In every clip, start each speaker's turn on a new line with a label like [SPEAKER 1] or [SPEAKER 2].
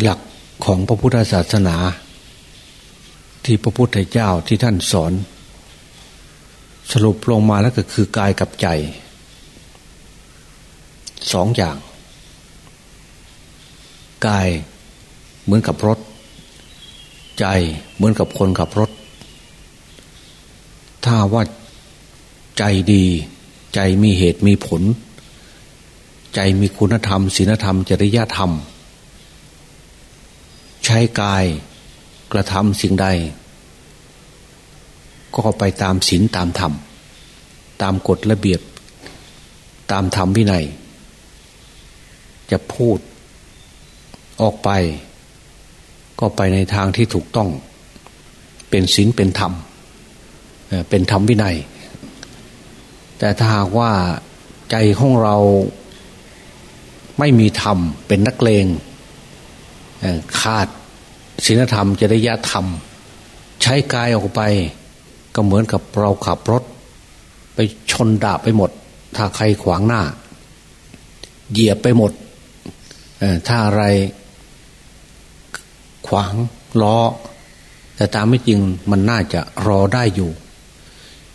[SPEAKER 1] หลักของพระพุทธศาสนา ที่พระพุทธเจ้าที่ท่านสอน สรุปลงมาแล้วก็คือกายกับใจสองอย่าง กายเหมือนกับรถ ใจเหมือนกับคนขับรถ ถ้าว่าใจดี ใจมีเหตุมีผล ใจมีคุณธรรมศีลธรรม จริยธรรม ใช้กายกระทำสิ่งใด ก็ไปตามศีลตามธรรม ตามกฎระเบียบ ตามธรรมวินัย จะพูดออกไป ก็ไปในทางที่ถูกต้อง เป็นศีลเป็นธรรม เป็นธรรมวินัย แต่ถ้าหากว่าใจของเราไม่มีธรรม เป็นนักเลง ขาดศีลธรรมจริยธรรม ใช้กายออกไป ก็เหมือนกับเราขับรถ ไปชนดาบไปหมด ถ้าใครขวางหน้า เหยียบไปหมดถ้าอะไรขวางล้อ แต่ตามไม่จริงมันน่าจะรอได้อยู่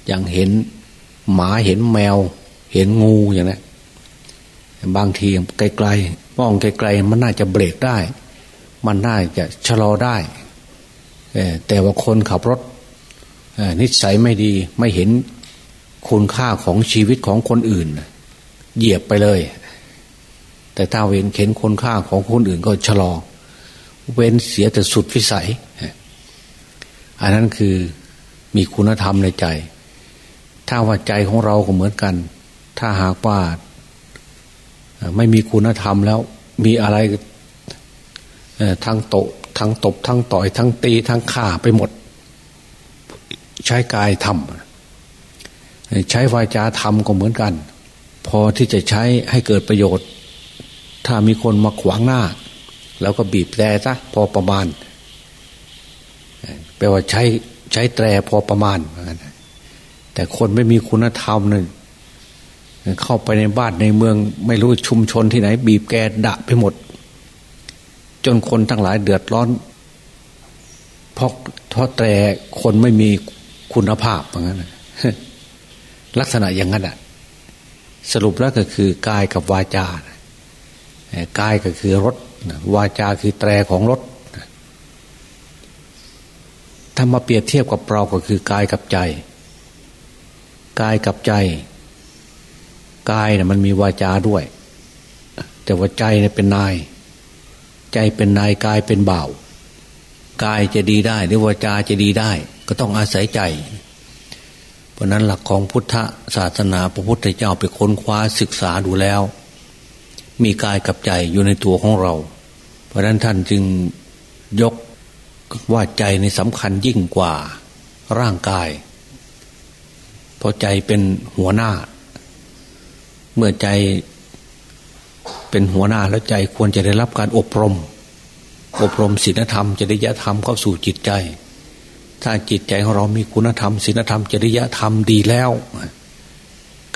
[SPEAKER 1] อย่างเห็นหมาเห็นแมว เห็นงูอย่างนี้บางทีไกลๆมองไกลๆมันน่าจะเบรกได้ มันน่าจะชะลอได้แต่ว่าคนขับรถนิสัยไม่ดีไม่เห็นคุณค่าของชีวิตของคนอื่น เหยียบไปเลย แต่ถ้าเห็นเห็นคุณค่าของคนอื่นก็ชะลอ เว้นเสียแต่สุดวิสัย อันนั้นคือมีคุณธรรมในใจ ถ้าว่าใจของเราก็เหมือนกัน ถ้าหากว่าไม่มีคุณธรรมแล้วมีอะไร ทั้งโตทั้งตบทั้งต่อยทั้งตีทั้งข่าไปหมด ใช้กายทำใช้วาจาทำก็เหมือนกัน พอที่จะใช้ให้เกิดประโยชน์ ถ้ามีคนมาขวางหน้าแล้วก็บีบแตรซะพอประมาณแปลว่าใช้ใช้แตรพอประมาณ แต่คนไม่มีคุณธรรมเนี่ยเข้าไปในบ้านในเมือง ไม่รู้ชุมชนที่ไหน บีบแกดะไปหมด จนคนทั้งหลายเดือดร้อนเพราะเพราะแต่คนไม่มีคุณภาพอย่างนั้นลักษณะอย่างนั้นอะ สรุปแล้วก็คือกายกับวาจากายก็คือรถวาจาคือแตรของรถถ้ามาเปรียบเทียบกับเราก็คือกายกับใจ กายกับใจ กายเนี่ยมันมีวาจาด้วย แต่ว่าใจเนี่ยเป็นนาย ใจเป็นนายกายเป็นบ่าวกายจะดีได้ หรือวาจาจะดีได้ ก็ต้องอาศัยใจ เพราะนั้นหลักของพุทธศาสนาพระพุทธเจ้าไปค้นคว้าศึกษาดูแล้ว มีกายกับใจอยู่ในตัวของเรา เพราะนั้นท่านจึงยกว่าใจในสำคัญยิ่งกว่าร่างกาย เพราะใจเป็นหัวหน้า เมื่อใจ เป็นหัวหน้าแล้วใจควรจะได้รับการอบรม อบรมศีลธรรมจริยธรรมเข้าสู่จิตใจ ถ้าจิตใจของเรามีคุณธรรมศีลธรรมจริยธรรมดีแล้ว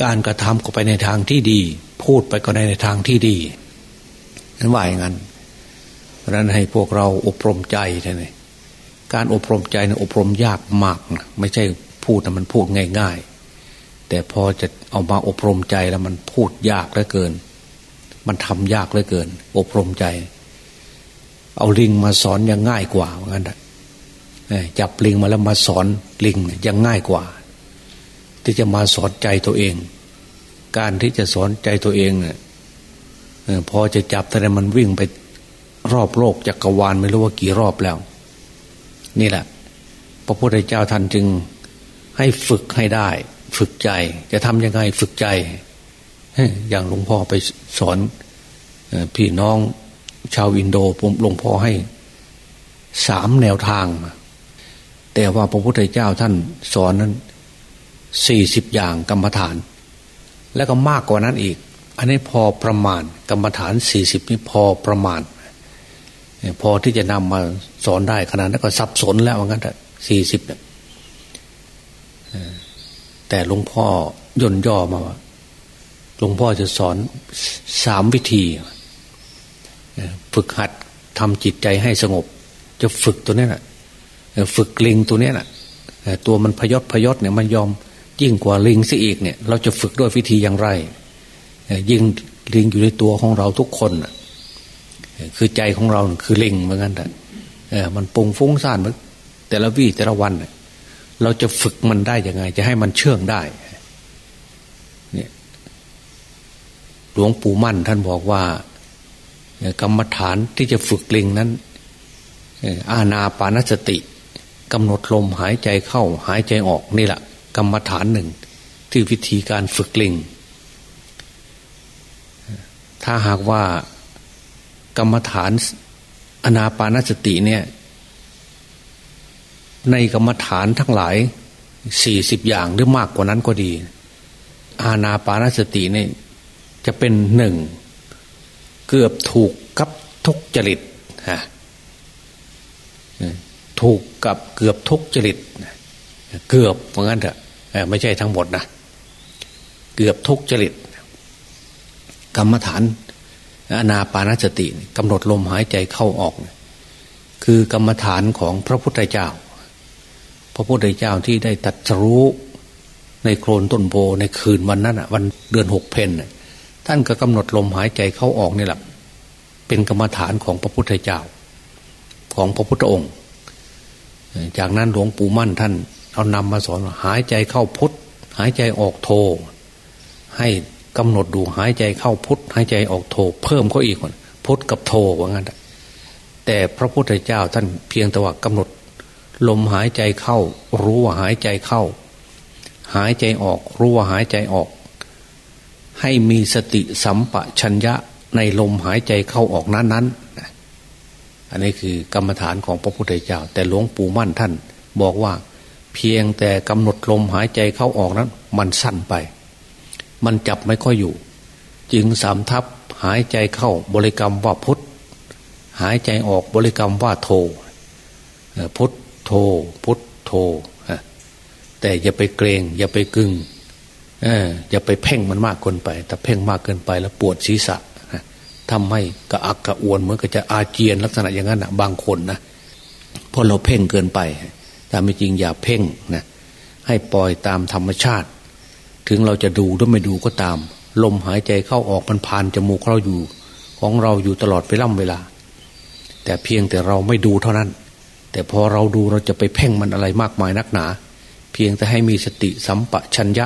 [SPEAKER 1] การกระทำก็ไปในทางที่ดี พูดไปก็ในทางที่ดีนั้นว่าอย่างนั้นเพราะนั้นให้พวกเราอบรมใจท่านการอบรมใจเนี่ยอบรมยากมากนะไม่ใช่พูดนะมันพูดง่าย ๆ แต่พอจะเอามาอบรมใจแล้วมันพูดยากเหลือเกิน มันทำยากเหลือเกิน อบรมใจ เอาลิงมาสอนยังง่ายกว่าเหมือนกันจับลิงมาแล้วมาสอนลิงยังง่ายกว่า ที่จะมาสอนใจตัวเอง การที่จะสอนใจตัวเองเนี่ยพอจะจับแต่มันวิ่งไปรอบโลกจักรวาลไม่รู้ว่ากี่รอบแล้ว นี่แหละ พระพุทธเจ้าท่านจึงให้ฝึกให้ได้ ฝึกใจ จะทำยังไงฝึกใจ อย่างหลวงพ่อไปสอนพี่น้องชาวอินโดผมหลวงพ่อให้สามแนวทาง แต่ว่าพระพุทธเจ้าท่านสอนนั้นสี่สิบอย่างกรรมฐาน แล้วก็มากกว่านั้นอีก อันนี้พอประมาณกรรมฐานสี่สิบนี่พอประมาณ พอที่จะนำมาสอนได้ขนาดนั้นก็สับสนแล้วงั้นแต่สี่สิบแต่หลวงพ่อย่นย่อมาว่า ลวงพ่อจะสอนสามวิธี ฝึกหัดทำจิตใจให้สงบ จะฝึกตัวนี้แหละฝึกลิงตัวนี้แหละตัวมันพยศพยศเนี่ยมันยอมยิ่งกว่าลิงซะอีกเนี่ย เราจะฝึกด้วยวิธีอย่างไรยิ่งลิงอยู่ในตัวของเราทุกคนคือใจของเราคือลิงเหมือนกันแต่มันปุงฟุ้งซ่านแต่ละวี่แต่ละวัน เราจะฝึกมันได้ยังไง จะให้มันเชื่องได้ เนี่ย หลวงปู่มั่น ท่านบอกว่ากรรมฐานที่จะฝึกลิงนั้นอาณาปานสติกำหนดลมหายใจเข้าหายใจออกนี่แหละกรรมฐานหนึ่ง ที่วิธีการฝึกลิง ถ้าหากว่ากรรมฐานอนาปานสติเนี่ย ในกรรมฐานทั้งหลายสี่สิบอย่างหรือมากกว่านั้นก็ดี อาณาปานสติเนี่ย จะเป็นหนึ่ง เกือบถูกกับทุกจริตฮะถูกกับเกือบทุกจริตเกือบเหมือนกันเถอะไม่ใช่ทั้งหมดนะเกือบทุกจริต กรรมฐานอนาปานสติกำหนดลมหายใจเข้าออก คือกรรมฐานของพระพุทธเจ้า พระพุทธเจ้าที่ได้ตัดรู้ในโคลนต้นโพในคืนวันนั้นวันเดือนหกเพน ท่านก็กำหนดลมหายใจเข้าออกนี่แหละเป็นกรรมฐานของพระพุทธเจ้า ของพระพุทธองค์ จากนั้นหลวงปู่มั่นท่านเอานำมาสอนหายใจเข้าพุทธหายใจออกโท ให้กำหนดดูหายใจเข้าพุทธหายใจออกโท เพิ่มเขาอีกคนพุทธกับโทว่างั้นแต่พระพุทธเจ้าท่านเพียงแต่ว่ากำหนด ลมหายใจเข้า รู้ว่าหายใจเข้า หายใจออก รู้ว่าหายใจออก ให้มีสติสัมปชัญญะในลมหายใจเข้าออกนั้นนั้นอันนี้คือกรรมฐานของพระพุทธเจ้า แต่หลวงปู่มั่นท่าน บอกว่า เพียงแต่กำหนดลมหายใจเข้าออกนั้น มันสั้นไป มันจับไม่ค่อยอยู่ จึงสามทับหายใจเข้าบริกรรมว่าพุทธหายใจออกบริกรรมว่าโทพุทธโทพุทธโทแต่อย่าไปเกรง อย่าไปกึง เอออย่าไปเพ่งมันมากเกินไป แต่เพ่งมากเกินไปแล้วปวดศีรษะทำให้กระอักกระอ่วนเหมือนกับจะอาเจียนลักษณะอย่างนั้นนะบางคนนะเพราะเราเพ่งเกินไปแต่ไม่จริงอย่าเพ่งนะให้ปล่อยตามธรรมชาติ ถึงเราจะดูหรือไม่ดูก็ตาม ลมหายใจเข้าออกมันผ่านจมูกเราอยู่ ของเราอยู่ตลอดไปล่ำเวลา แต่เพียงแต่เราไม่ดูเท่านั้น แต่พอเราดูเราจะไปเพ่งมันอะไรมากมายนักหนา เพียงแต่ให้มีสติสัมปชัญญะ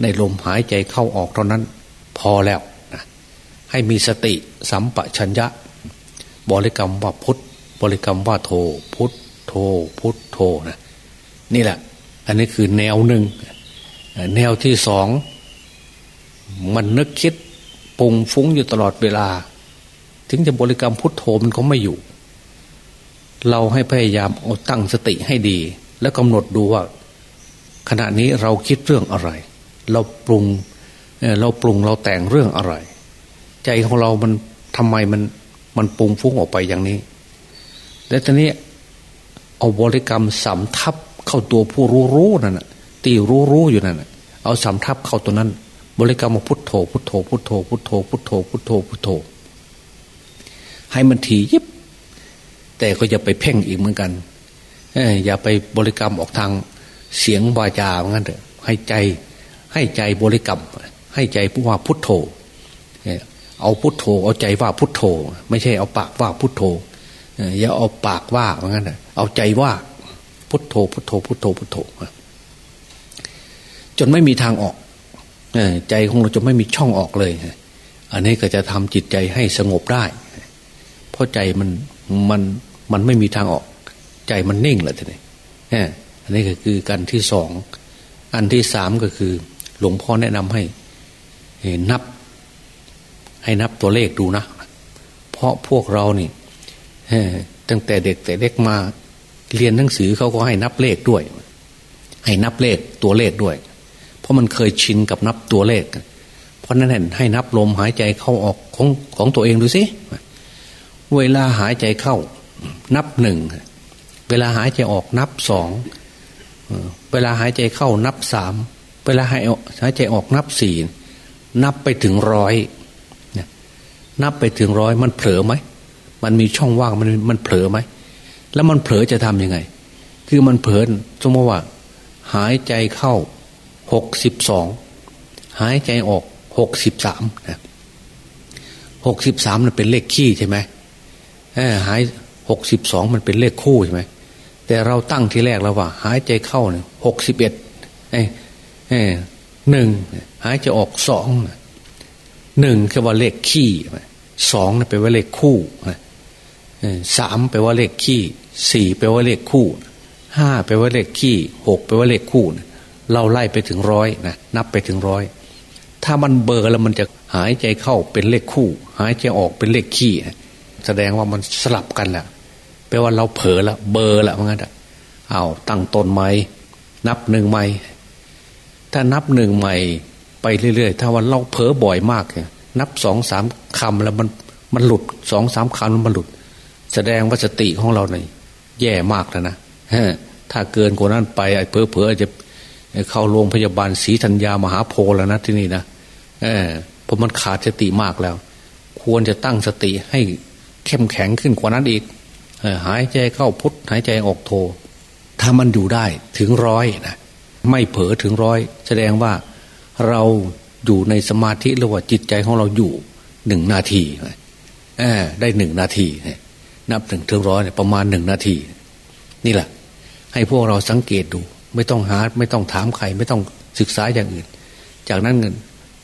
[SPEAKER 1] ในลมหายใจเข้าออกเท่านั้น พอแล้วนะให้มีสติสัมปชัญญะ บริกรรมว่าพุทธบริกรรมว่าโทพุทธโทพุทธโทนะนี่แหละ อันนี้คือแนวหนึ่ง แนวที่สอง มันนึกคิดปุงฟุ้งอยู่ตลอดเวลา ถึงจะบริกรรมพุทโธมันก็ไม่อยู่ เราให้พยายามเอาตั้งสติให้ดี แล้วกำหนดดูว่า ขณะนี้เราคิดเรื่องอะไร เราปรุงเราปรุงเราแต่งเรื่องอะไร ใจของเรามันทำไมมันมันปรุงฟุ้งออกไปอย่างนี้ แล้วทีนี้เอาบริกรรมสำทับเข้าตัวผู้รู้รู้นั่นแหะที่รู้รู้อยู่นั่นเอาสำทับเข้าตัวนั้น บริกรรมพุทโธพุทโธพุทโธพุทโธพุทโธพุทโธพุทโธ ให้มันถี่ยิบ แต่ก็อย่าไปเพ่งอีกเหมือนกันอย่าไปบริกรรมออกทางเสียงวาจาเหมือนกันเถอะให้ใจ ให้ใจบริกรรม ให้ใจผู้ว่าพุทโธเอาพุทโธ เอาใจว่าพุทโธ ไม่ใช่เอาปากว่าพุทโธอย่าเอาปากว่าเหมือนกันเอาใจว่าพุทโธ พุทโธ พุทโธพุทโธจนไม่มีทางออกใจของเราจะไม่มีช่องออกเลย อันนี้ก็จะทำจิตใจให้สงบได้ เพราะใจมันมันมันไม่มีทางออก ใจมันนิ่งเลยทีนี้อันนี้ก็คือการที่สอง อันที่สามก็คือ หลวงพ่อแนะนำให้นับ ให้นับตัวเลขดูนะ เพราะพวกเรานี่ตั้งแต่เด็กแต่เล็กมาเรียนหนังสือเขาก็ให้นับเลขด้วย ให้นับเลขตัวเลขด้วย เพราะมันเคยชินกับนับตัวเลข เพราะนั้นให้นับลมหายใจเข้าออกของของตัวเองดูสิเวลาหายใจเข้า นับหนึ่งเวลาหายใจออกนับสองเวลาหายใจเข้านับสาม เวลาหายหายใจออกนับสี่นับไปถึงร้อยนับไปถึงร้อยมันเผลอไหมมันมีช่องว่างมันมันเผลอไหมแล้วมันเผลอจะทํำยังไง คือมันเผลอสมมติว่า หายใจเข้าหกสิบสองหายใจออกหกสิบสามนะหกสิบสามมันเป็นเลขขี้ใช่ไหมหายหกสิบสองมันเป็นเลขคู่ใช่ไหมแต่เราตั้งทีแรกแล้วว่า หายใจเข้าเนี่ยหกสิบเอ็ด หนึ่งหายใจออกสองหนึ่งคือว่าเลขขี้สองแปลว่าเลขคู่สามแปลว่าเลขขี้สี่แปลว่าเลขคู่ห้าแปลว่าเลขขี้หกแปลว่าเลขคู่เราไล่ไปถึงร้อยนะนับไปถึงร้อยถ้ามันเบอร์แล้วมันจะหายใจเข้าเป็นเลขคู่ หายใจออกเป็นเลขขี้แสดงว่ามันสลับกันแหละแปลว่าเราเผลอละเบอร์ละว่างั้นเอาตั้งต้นใหมนับหนึ่งใหม ถ้านับหนึ่งใหม่ไปเรื่อยๆ ถ้าวันเราเผลอบ่อยมากเนี่ยนับสองสามคำแล้วมันมันหลุดสองสามคำแล้วมันหลุด แสดงว่าสติของเราเนี่ยแย่มากแล้วนะถ้าเกินกว่านั้นไปเผลอเผลอจะเข้าโรงพยาบาลศรีธัญญามหาโพแล้วนะที่นี่นะเออเพราะมันขาดสติมากแล้ว ควรจะตั้งสติให้เข้มแข็งขึ้นกว่านั้นอีกหายใจเข้าพุทหายใจออกโท ถ้ามันอยู่ได้ถึงร้อยนะ ไม่เผลอถึงร้อย แสดงว่าเราอยู่ในสมาธิหรือว่าจิตใจของเราอยู่หนึ่งนาทีได้หนึ่งนาที นับถึงถึงร้อยประมาณหนึ่งนาที นี่แหละ ให้พวกเราสังเกตดู ไม่ต้องหา ไม่ต้องถามใคร ไม่ต้องศึกษาอย่างอื่น จากนั้นเงิน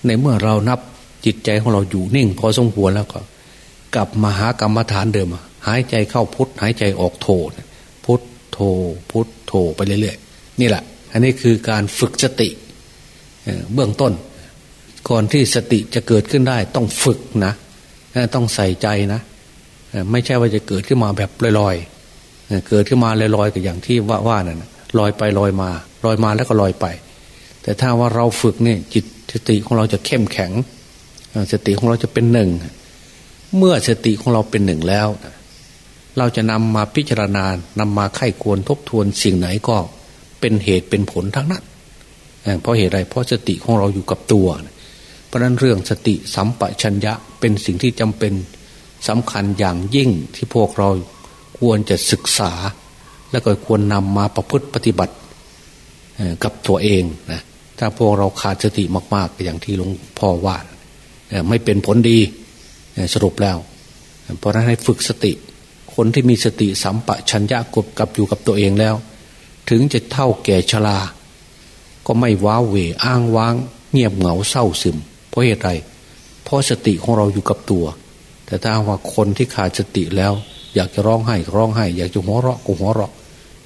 [SPEAKER 1] ในเมื่อเรานับจิตใจของเราอยู่นิ่ง พอสมควรแล้วก็ กลับมาหากรรมฐานเดิมหายใจเข้าพุทหายใจออกโทพุทโทพุทโทไปเรื่อยๆนี่แหละ อันนี้คือการฝึกสติเบื้องต้น ก่อนที่สติจะเกิดขึ้นได้ ต้องฝึกนะต้องใส่ใจนะไม่ใช่ว่าจะเกิดขึ้นมาแบบลอยๆเกิดขึ้นมาลอยๆกับอย่างที่ว่าว่านั่นลอยไปลอยมา ลอยมาแล้วก็ลอยไป แต่ถ้าว่าเราฝึกเนี่ยจิตสติของเราจะเข้มแข็งสติของเราจะเป็นหนึ่งเมื่อสติของเราเป็นหนึ่งแล้ว เราจะนำมาพิจารณานำมาไข้ควรทบทวนสิ่งไหนก็ เป็นเหตุเป็นผลทั้งนั้นเพราะเหตุไรเพราะสติของเราอยู่กับตัว เพราะนั้นเรื่องสติสัมปชัญญะเป็นสิ่งที่จำเป็นสำคัญอย่างยิ่งที่พวกเราควรจะศึกษา และก็ควรนำมาประพฤติปฏิบัติกับตัวเองนะถ้าพวกเราขาดสติมาก ๆ อย่างที่หลวงพ่อว่าไม่เป็นผลดีสรุปแล้ว เพราะนั้นให้ฝึกสติ คนที่มีสติสัมปชัญญะกบกับอยู่กับตัวเองแล้ว ถึงจะเท่าแก่ชราก็ไม่ว้าเหวอ้างว้าง เงียบเหงาเศร้าซึม เพราะเหตุไรเพราะสติของเราอยู่กับตัว แต่ถ้าว่าคนที่ขาดสติแล้ว อยากจะร้องไห้ร้องไห้ อยากจะหัวเราะก็หัวเราะ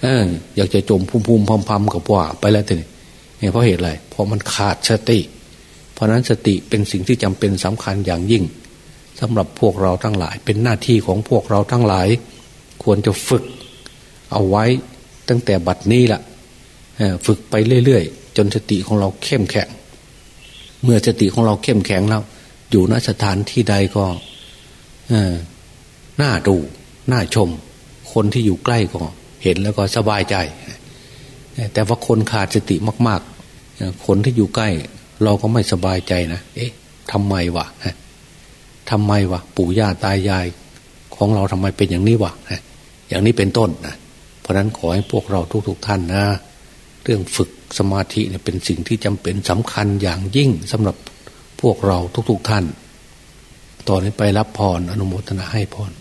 [SPEAKER 1] เอออยากจะจมพุ่มพุ่มพำพำกับว่าไปแล้วทีนี้เพราะเหตุอะไรเพราะมันขาดสติ เพราะนั้นสติเป็นสิ่งที่จำเป็นสำคัญอย่างยิ่งสำหรับพวกเราทั้งหลาย เป็นหน้าที่ของพวกเราทั้งหลาย ควรจะฝึกเอาไว้ ตั้งแต่บัดนี้ละฝึกไปเรื่อยๆ จนสติของเราเข้มแข็ง เมื่อสติของเราเข้มแข็งแล้ว อยู่ณสถานที่ใดก็น่าดูน่าชม คนที่อยู่ใกล้ก็เห็นแล้วก็สบายใจ แต่ว่าคนขาดสติมาก ๆ คนที่อยู่ใกล้ เราก็ไม่สบายใจนะเอ๊ะทำไมวะทำไมวะปู่ย่าตายายของเราทำไมเป็นอย่างนี้วะอย่างนี้เป็นต้นนะ ราะนั้นขอให้พวกเราทุกๆท่านนะเรื่องฝึกสมาธิเนี่ยเป็นสิ่งที่จำเป็นสำคัญอย่างยิ่งสำหรับพวกเราทุกๆท่าน ตอนนี้ไปรับพรออนุโมทนาให้พร